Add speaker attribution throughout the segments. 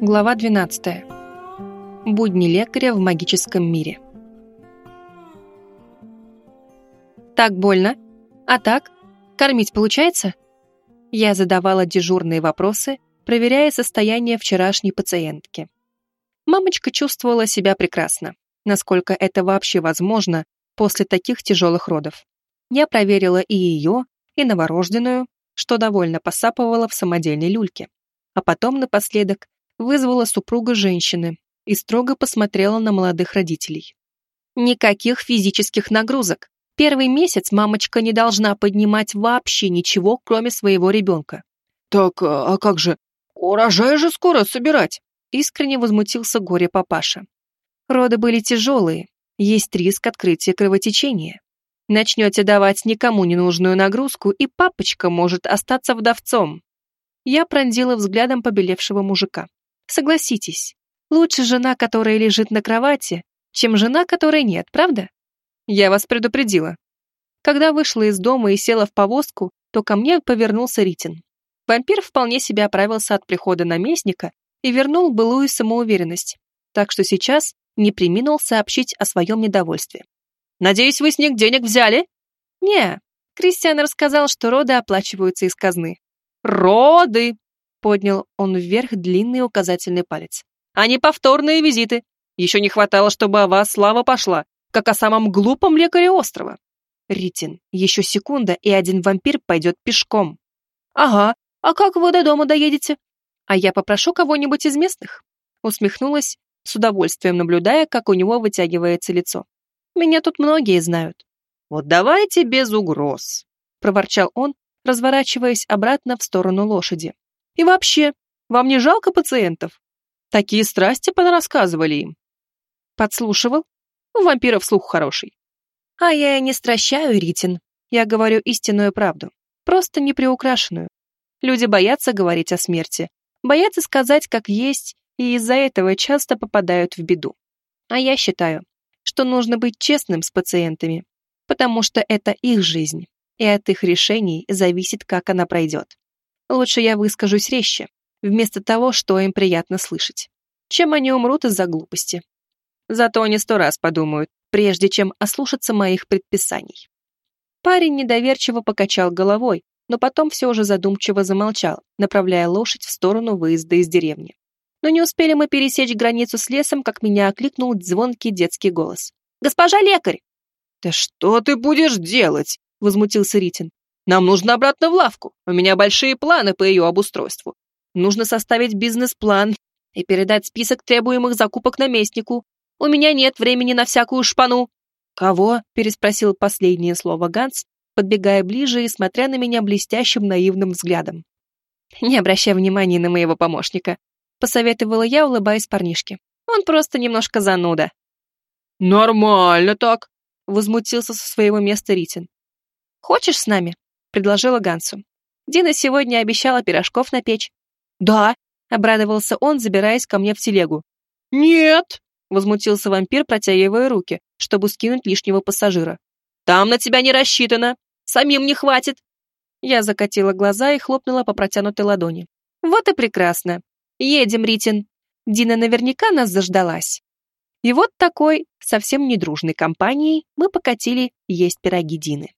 Speaker 1: Глава 12. Будни лекаря в магическом мире. Так больно? А так? Кормить получается? Я задавала дежурные вопросы, проверяя состояние вчерашней пациентки. Мамочка чувствовала себя прекрасно, насколько это вообще возможно после таких тяжелых родов. Я проверила и ее, и новорожденную, что довольно посапывала в самодельной люльке. А потом напоследок вызвала супруга женщины и строго посмотрела на молодых родителей. Никаких физических нагрузок. Первый месяц мамочка не должна поднимать вообще ничего, кроме своего ребенка.
Speaker 2: «Так, а, а как же? Урожай же скоро собирать!»
Speaker 1: Искренне возмутился горе-папаша. Роды были тяжелые, есть риск открытия кровотечения. Начнете давать никому ненужную нагрузку, и папочка может остаться вдовцом. Я пронзила взглядом побелевшего мужика. Согласитесь, лучше жена, которая лежит на кровати, чем жена, которой нет, правда? Я вас предупредила. Когда вышла из дома и села в повозку, то ко мне повернулся Ритин. Вампир вполне себе оправился от прихода наместника и вернул былую самоуверенность, так что сейчас не приминул сообщить о своем недовольстве. «Надеюсь, вы с них денег взяли?» «Не». Кристиан рассказал, что роды оплачиваются из казны. «Роды!» Поднял он вверх длинный указательный палец. «А не повторные визиты. Еще не хватало, чтобы о вас слава пошла, как о самом глупом лекаре острова. Ритин, еще секунда, и один вампир пойдет пешком. Ага, а как вы до дома доедете? А я попрошу кого-нибудь из местных. Усмехнулась, с удовольствием наблюдая, как у него вытягивается лицо. Меня тут многие знают. Вот давайте без угроз, проворчал он, разворачиваясь обратно в сторону лошади. И вообще, вам не жалко пациентов? Такие страсти понарассказывали им. Подслушивал? У вампиров слух хороший. А я и не стращаю, Ритин. Я говорю истинную правду. Просто не приукрашенную. Люди боятся говорить о смерти. Боятся сказать, как есть, и из-за этого часто попадают в беду. А я считаю, что нужно быть честным с пациентами, потому что это их жизнь, и от их решений зависит, как она пройдет. Лучше я выскажусь резче, вместо того, что им приятно слышать, чем они умрут из-за глупости. Зато они сто раз подумают, прежде чем ослушаться моих предписаний. Парень недоверчиво покачал головой, но потом все же задумчиво замолчал, направляя лошадь в сторону выезда из деревни. Но не успели мы пересечь границу с лесом, как меня окликнул звонкий детский голос. «Госпожа лекарь!»
Speaker 2: «Да что ты будешь делать?» — возмутился Ритин. Нам нужно обратно в лавку. У меня большие планы по ее обустройству. Нужно составить бизнес-план и передать список требуемых закупок наместнику. У меня нет времени на всякую шпану». «Кого?» — переспросил последнее слово Ганс, подбегая ближе и смотря на меня блестящим наивным взглядом. «Не обращай внимания на моего помощника», — посоветовала я, улыбаясь парнишке. «Он просто немножко зануда». «Нормально так», —
Speaker 1: возмутился со своего места Ритин. «Хочешь с нами?» Предложила Гансу. Дина сегодня обещала пирожков напечь. «Да», — обрадовался он, забираясь ко мне в телегу.
Speaker 2: «Нет», —
Speaker 1: возмутился вампир, протягивая руки, чтобы скинуть лишнего пассажира. «Там на тебя не рассчитано. Самим не хватит». Я закатила глаза и хлопнула по протянутой ладони. «Вот и прекрасно. Едем, Ритин. Дина наверняка нас заждалась». И вот такой, совсем недружной компанией мы покатили есть пироги Дины.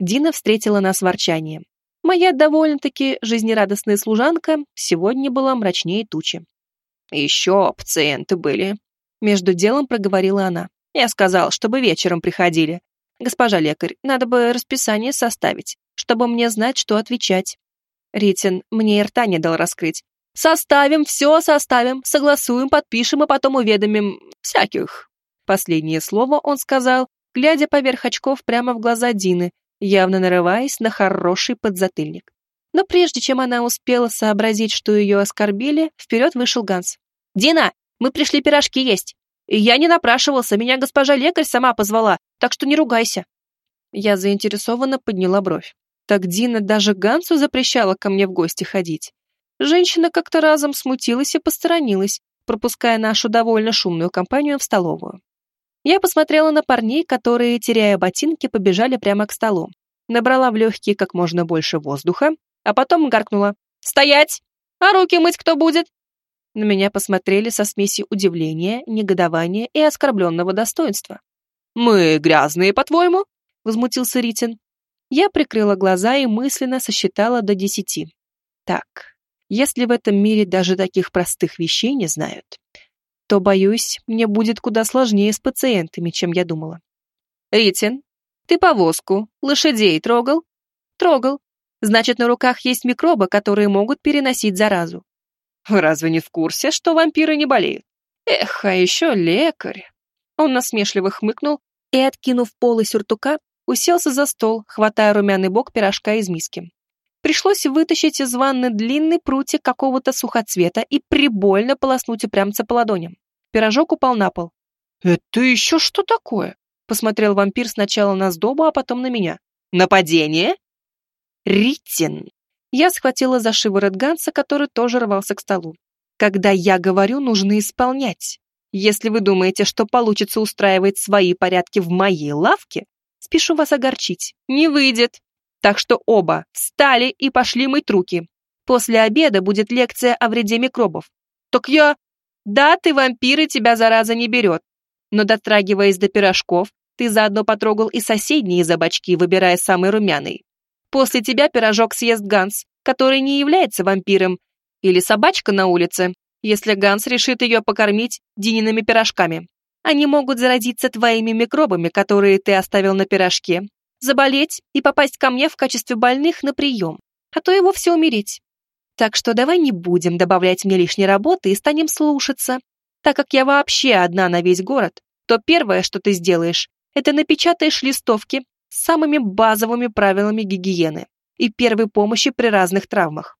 Speaker 1: Дина встретила нас ворчанием. Моя довольно-таки жизнерадостная служанка сегодня была мрачнее тучи. «Еще пациенты были», — между делом проговорила она. «Я сказал, чтобы вечером приходили. Госпожа лекарь, надо бы расписание составить, чтобы мне знать, что отвечать». Ритин мне и рта не дал раскрыть. «Составим, все составим, согласуем, подпишем и потом уведомим всяких». Последнее слово он сказал, глядя поверх очков прямо в глаза Дины, явно нарываясь на хороший подзатыльник. Но прежде чем она успела сообразить, что ее оскорбили, вперед вышел Ганс. «Дина, мы пришли пирожки есть. Я не напрашивался, меня госпожа лекарь сама позвала, так что не ругайся». Я заинтересованно подняла бровь. Так Дина даже Гансу запрещала ко мне в гости ходить. Женщина как-то разом смутилась и посторонилась, пропуская нашу довольно шумную компанию в столовую. Я посмотрела на парней, которые, теряя ботинки, побежали прямо к столу. Набрала в легкие как можно больше воздуха, а потом гаркнула. «Стоять! А руки мыть кто будет?» На меня посмотрели со смесью удивления, негодования и оскорбленного достоинства.
Speaker 2: «Мы грязные, по-твоему?» — возмутился Ритин.
Speaker 1: Я прикрыла глаза и мысленно сосчитала до десяти. Так, если в этом мире даже таких простых вещей не знают, то, боюсь, мне будет куда сложнее с пациентами, чем я думала.
Speaker 2: «Ритин, ты повозку, лошадей трогал?»
Speaker 1: «Трогал. Значит, на руках есть микробы, которые могут переносить заразу».
Speaker 2: «Разве не в курсе, что вампиры не болеют?» «Эх, а еще лекарь!»
Speaker 1: Он насмешливо хмыкнул и, откинув полы сюртука, уселся за стол, хватая румяный бок пирожка из миски. Пришлось вытащить из ванны длинный прутик какого-то сухоцвета и прибольно полоснуть упрямца по ладоням. Пирожок упал на пол.
Speaker 2: «Это еще что такое?»
Speaker 1: Посмотрел вампир сначала на сдобу, а потом на меня.
Speaker 2: «Нападение?»
Speaker 1: «Ритин!» Я схватила за шиворот Ганса, который тоже рвался к столу. «Когда я говорю, нужно исполнять. Если вы думаете, что получится устраивать свои порядки в моей лавке, спешу вас огорчить. Не выйдет. Так что оба встали и пошли мыть руки. После обеда будет лекция о вреде микробов. Так я... Да, ты вампир, и тебя зараза не берет. Но дотрагиваясь до пирожков, ты заодно потрогал и соседние забачки, выбирая самый румяный. После тебя пирожок съест Ганс, который не является вампиром, или собачка на улице, если Ганс решит ее покормить Диниными пирожками. Они могут заразиться твоими микробами, которые ты оставил на пирожке, заболеть и попасть ко мне в качестве больных на прием, а то и вовсе умереть. Так что давай не будем добавлять мне лишней работы и станем слушаться. Так как я вообще одна на весь город, то первое, что ты сделаешь, это напечатаешь листовки с самыми базовыми правилами гигиены и первой помощи при разных травмах.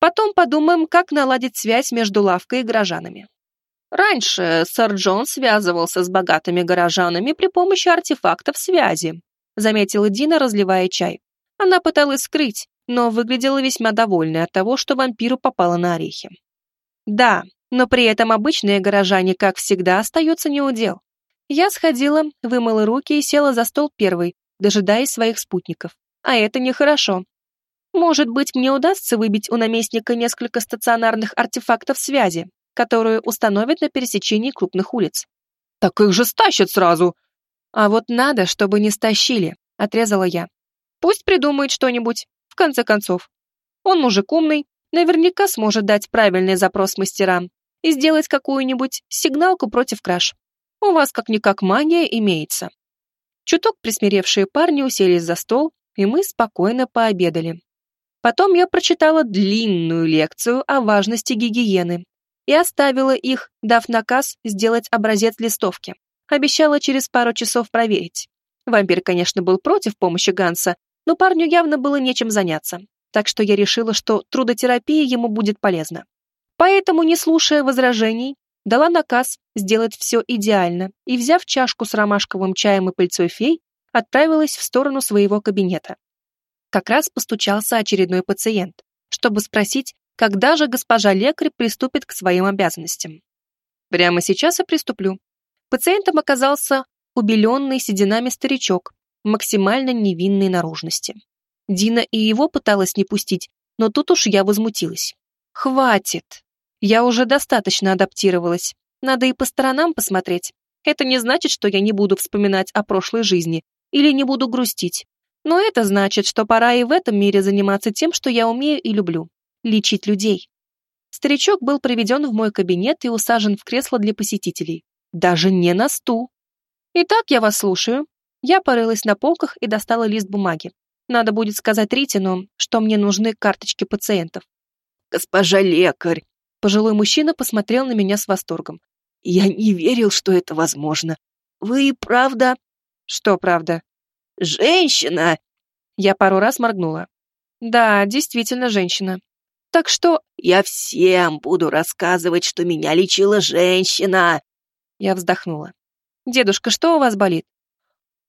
Speaker 1: Потом подумаем, как наладить связь между лавкой и горожанами. Раньше сэр Джон связывался с богатыми горожанами при помощи артефактов связи, заметила Дина, разливая чай. Она пыталась скрыть, но выглядела весьма довольной от того, что вампиру попало на орехи. Да, но при этом обычные горожане, как всегда, остаются неудел. Я сходила, вымыла руки и села за стол первой, дожидаясь своих спутников. А это нехорошо. Может быть, мне удастся выбить у наместника несколько стационарных артефактов связи, которые установят на пересечении крупных улиц.
Speaker 2: Так их же стащат сразу,
Speaker 1: а вот надо, чтобы не стащили, отрезала я. Пусть придумает что-нибудь, в конце концов. Он мужик умный, наверняка сможет дать правильный запрос мастерам и сделать какую-нибудь сигналку против краж. У вас как-никак магия имеется. Чуток присмиревшие парни уселись за стол, и мы спокойно пообедали. Потом я прочитала длинную лекцию о важности гигиены и оставила их, дав наказ сделать образец листовки. Обещала через пару часов проверить. Вампир, конечно, был против помощи Ганса, но парню явно было нечем заняться, так что я решила, что трудотерапия ему будет полезна. Поэтому, не слушая возражений, дала наказ сделать все идеально и, взяв чашку с ромашковым чаем и пыльцой фей, отправилась в сторону своего кабинета. Как раз постучался очередной пациент, чтобы спросить, когда же госпожа лекарь приступит к своим обязанностям. Прямо сейчас и приступлю. Пациентом оказался убеленный сединами старичок, максимально невинной наружности. Дина и его пыталась не пустить, но тут уж я возмутилась. «Хватит! Я уже достаточно адаптировалась. Надо и по сторонам посмотреть. Это не значит, что я не буду вспоминать о прошлой жизни или не буду грустить. Но это значит, что пора и в этом мире заниматься тем, что я умею и люблю — лечить людей». Старичок был приведен в мой кабинет и усажен в кресло для посетителей. Даже не на стул. Итак, я вас слушаю. Я порылась на полках и достала лист бумаги. Надо будет сказать Ритину, что мне нужны карточки пациентов.
Speaker 2: Госпожа лекарь.
Speaker 1: Пожилой мужчина посмотрел на меня с восторгом.
Speaker 2: Я не верил, что это возможно. Вы правда...
Speaker 1: Что правда?
Speaker 2: Женщина.
Speaker 1: Я пару раз моргнула. Да, действительно женщина. Так что
Speaker 2: я всем буду рассказывать, что меня лечила женщина.
Speaker 1: Я вздохнула. «Дедушка, что у вас болит?»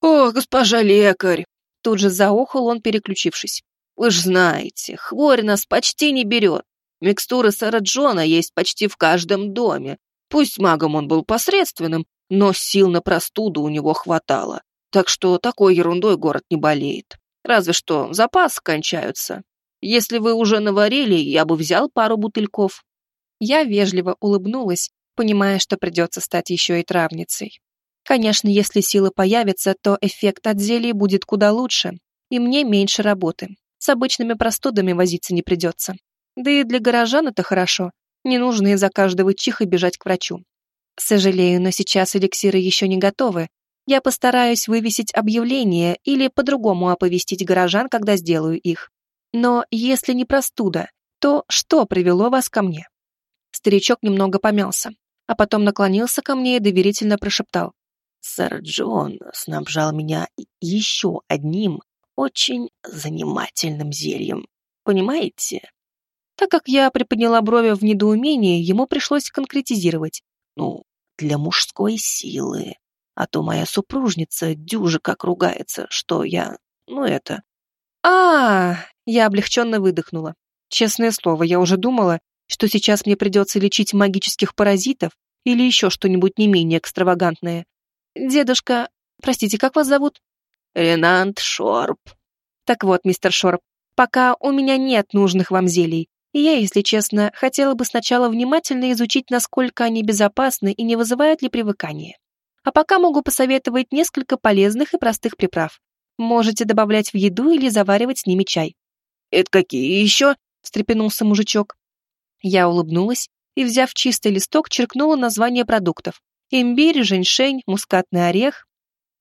Speaker 2: «О, госпожа лекарь!»
Speaker 1: Тут же заохал он, переключившись.
Speaker 2: «Вы ж знаете, хворь нас почти не берет. Микстуры сэра Джона есть почти в каждом доме. Пусть магом он был посредственным, но сил на простуду у него хватало. Так что такой ерундой город не болеет. Разве что запасы кончаются. Если вы уже наварили, я бы взял пару бутыльков».
Speaker 1: Я вежливо улыбнулась, понимая, что придется стать еще и травницей. Конечно, если силы появятся, то эффект от зелий будет куда лучше, и мне меньше работы. С обычными простудами возиться не придется. Да и для горожан это хорошо. Не нужно из-за каждого чиха бежать к врачу. Сожалею, но сейчас эликсиры еще не готовы. Я постараюсь вывесить объявление или по-другому оповестить горожан, когда сделаю их. Но если не простуда, то что привело вас ко мне? Старичок немного помялся, а потом наклонился ко мне и доверительно прошептал.
Speaker 3: Сэр Джон снабжал меня еще одним очень занимательным зельем. Понимаете?
Speaker 1: Так как я приподняла брови в недоумении, ему пришлось конкретизировать.
Speaker 3: Ну, для мужской силы. А то моя супружница дюжа как ругается, что я... Ну, это...
Speaker 1: -а, -а Я облегченно выдохнула. Честное слово, я уже думала, что сейчас мне придется лечить магических паразитов или еще что-нибудь не менее экстравагантное. Дедушка, простите, как вас зовут?
Speaker 3: Ренант Шорп.
Speaker 1: Так вот, мистер Шорп, пока у меня нет нужных вам зелий, и я, если честно, хотела бы сначала внимательно изучить, насколько они безопасны и не вызывают ли привыкания. А пока могу посоветовать несколько полезных и простых приправ. Можете добавлять в еду или заваривать с ними чай.
Speaker 2: «Это какие еще?» — встрепенулся мужичок.
Speaker 1: Я улыбнулась и, взяв чистый листок, черкнула название продуктов имбирь, женьшень, мускатный орех.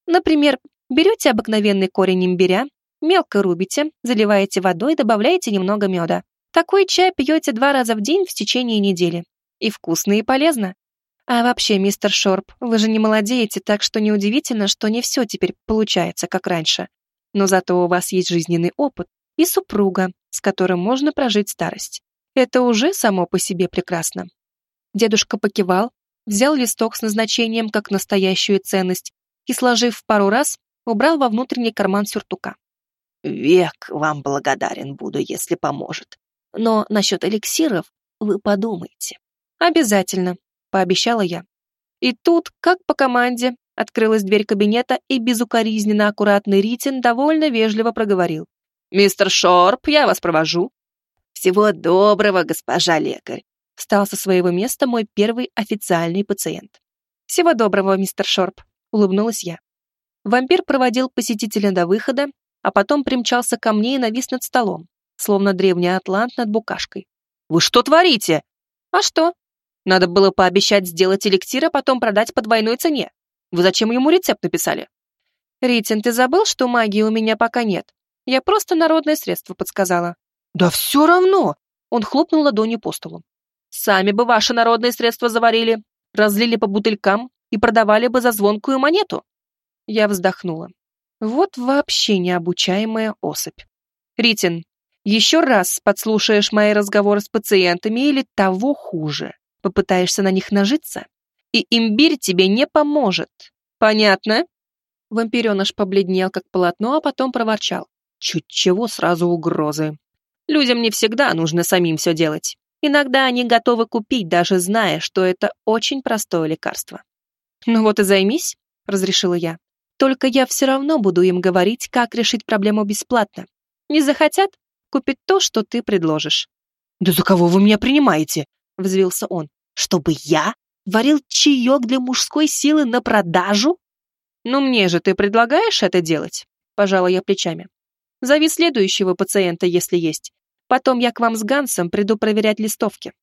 Speaker 1: Например, берете обыкновенный корень имбиря, мелко рубите, заливаете водой, добавляете немного меда. Такой чай пьете два раза в день в течение недели. И вкусно, и полезно. А вообще, мистер Шорп, вы же не молодеете, так что неудивительно, что не все теперь получается, как раньше. Но зато у вас есть жизненный опыт и супруга, с которым можно прожить старость. Это уже само по себе прекрасно. Дедушка покивал, взял листок с назначением как настоящую ценность и, сложив пару раз, убрал во внутренний карман сюртука.
Speaker 3: «Век вам благодарен буду, если поможет. Но насчет эликсиров вы подумайте».
Speaker 1: «Обязательно», — пообещала я. И тут, как по команде, открылась дверь кабинета, и безукоризненно аккуратный Ритин довольно вежливо проговорил.
Speaker 2: «Мистер Шорп, я вас провожу».
Speaker 3: «Всего доброго, госпожа лекарь
Speaker 1: встал со своего места мой первый официальный пациент. «Всего доброго, мистер Шорп», — улыбнулась я. Вампир проводил посетителя до выхода, а потом примчался ко мне и навис над столом, словно древний атлант над букашкой.
Speaker 2: «Вы что творите?»
Speaker 1: «А что? Надо было пообещать сделать эликсир, а потом продать по двойной цене. Вы зачем ему рецепт написали?» «Ритин, ты забыл, что магии у меня пока нет? Я просто народное средство подсказала».
Speaker 2: «Да все равно!»
Speaker 1: Он хлопнул ладонью по столу.
Speaker 2: Сами бы ваши народные средства заварили, разлили по бутылькам и продавали бы за звонкую монету.
Speaker 1: Я вздохнула. Вот вообще необучаемая особь. Ритин, еще раз подслушаешь мои разговоры с пациентами или того хуже, попытаешься на них нажиться, и имбирь тебе не поможет. Понятно? Вампиреныш побледнел, как полотно, а потом проворчал. Чуть чего сразу угрозы. Людям не всегда нужно самим все делать. Иногда они готовы купить, даже зная, что это очень простое лекарство. «Ну вот и займись», — разрешила я. «Только я все равно буду им говорить, как решить проблему бесплатно. Не захотят — купить то, что ты предложишь».
Speaker 2: «Да за кого вы меня принимаете?» — взвился он.
Speaker 3: «Чтобы я варил чаек для мужской силы на продажу?»
Speaker 1: «Ну мне же ты предлагаешь это делать?» — пожала я плечами. «Зови следующего пациента, если есть. Потом я к вам с Гансом приду проверять листовки.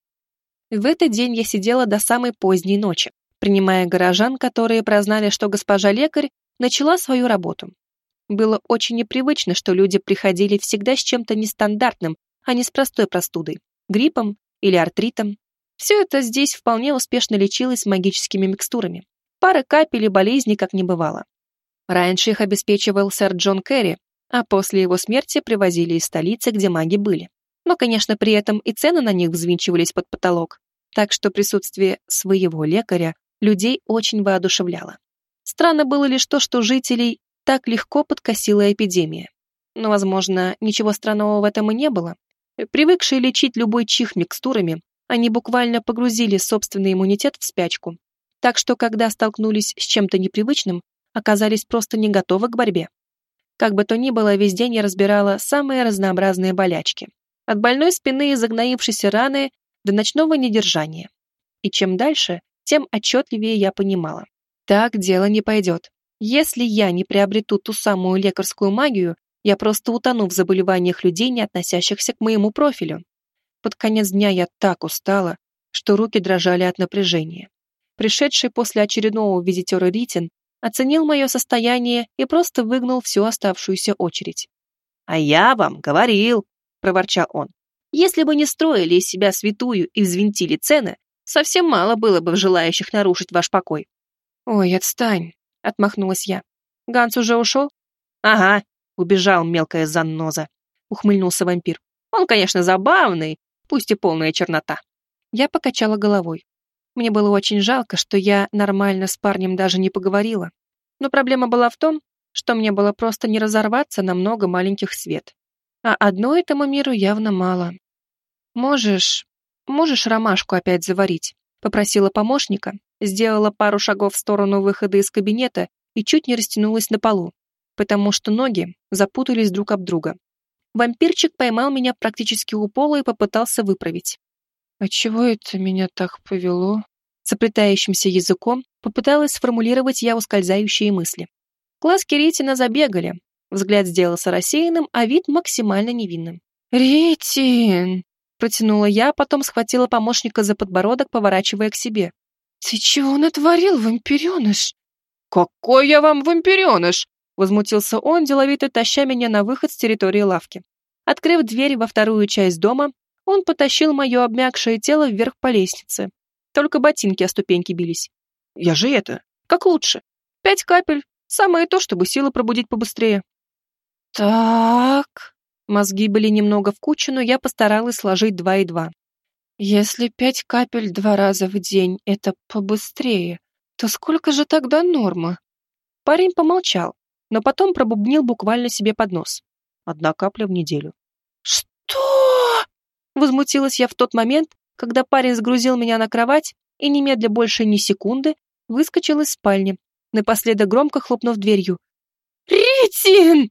Speaker 1: В этот день я сидела до самой поздней ночи, принимая горожан, которые прознали, что госпожа лекарь начала свою работу. Было очень непривычно, что люди приходили всегда с чем-то нестандартным, а не с простой простудой, гриппом или артритом. Все это здесь вполне успешно лечилось магическими микстурами. Пары капель и болезни как не бывало. Раньше их обеспечивал сэр Джон Керри, а после его смерти привозили из столицы, где маги были но, конечно, при этом и цены на них взвинчивались под потолок, так что присутствие своего лекаря людей очень воодушевляло. Странно было лишь то, что жителей так легко подкосила эпидемия. Но, возможно, ничего странного в этом и не было. Привыкшие лечить любой чих микстурами, они буквально погрузили собственный иммунитет в спячку. Так что, когда столкнулись с чем-то непривычным, оказались просто не готовы к борьбе. Как бы то ни было, весь день я разбирала самые разнообразные болячки, от больной спины и загноившейся раны до ночного недержания. И чем дальше, тем отчетливее я понимала. Так дело не пойдет. Если я не приобрету ту самую лекарскую магию, я просто утону в заболеваниях людей, не относящихся к моему профилю. Под конец дня я так устала, что руки дрожали от напряжения. Пришедший после очередного визитера Ритин оценил мое состояние и просто выгнал всю оставшуюся очередь.
Speaker 2: «А я вам говорил», — проворчал он. «Если бы не строили из себя святую и взвинтили цены, совсем мало было бы желающих нарушить ваш покой».
Speaker 1: «Ой, отстань», — отмахнулась я. «Ганс уже ушел?»
Speaker 2: «Ага, убежал мелкая занноза», — ухмыльнулся вампир. «Он, конечно, забавный, пусть и полная чернота».
Speaker 1: Я покачала головой. Мне было очень жалко, что я нормально с парнем даже не поговорила. Но проблема была в том, что мне было просто не разорваться на много маленьких свет. А одно этому миру явно мало. «Можешь... можешь ромашку опять заварить?» — попросила помощника, сделала пару шагов в сторону выхода из кабинета и чуть не растянулась на полу, потому что ноги запутались друг об друга. Вампирчик поймал меня практически у пола и попытался выправить. «А чего это меня так повело?» Заплетающимся языком попыталась сформулировать я ускользающие мысли. Глазки Ритина забегали, взгляд сделался рассеянным, а вид максимально невинным. «Ритин!» — протянула я, потом схватила помощника за подбородок, поворачивая к себе. «Ты чего натворил, вампиреныш?»
Speaker 2: «Какой я вам вампиреныш?» — возмутился он, деловито таща меня на выход с территории лавки. Открыв дверь во вторую часть дома, он потащил мое обмякшее тело вверх по лестнице. Только ботинки о ступеньки бились. Я же это, как лучше. Пять капель, самое то, чтобы силы пробудить побыстрее.
Speaker 1: Так... Мозги были немного в кучу, но я постаралась сложить два и два. Если пять капель два раза в день — это побыстрее, то сколько же тогда норма? Парень помолчал, но потом пробубнил буквально себе под нос. Одна капля в неделю. Возмутилась я в тот момент, когда парень сгрузил меня на кровать и немедля больше ни секунды выскочил из спальни, напоследок громко хлопнув дверью. «Ритин!»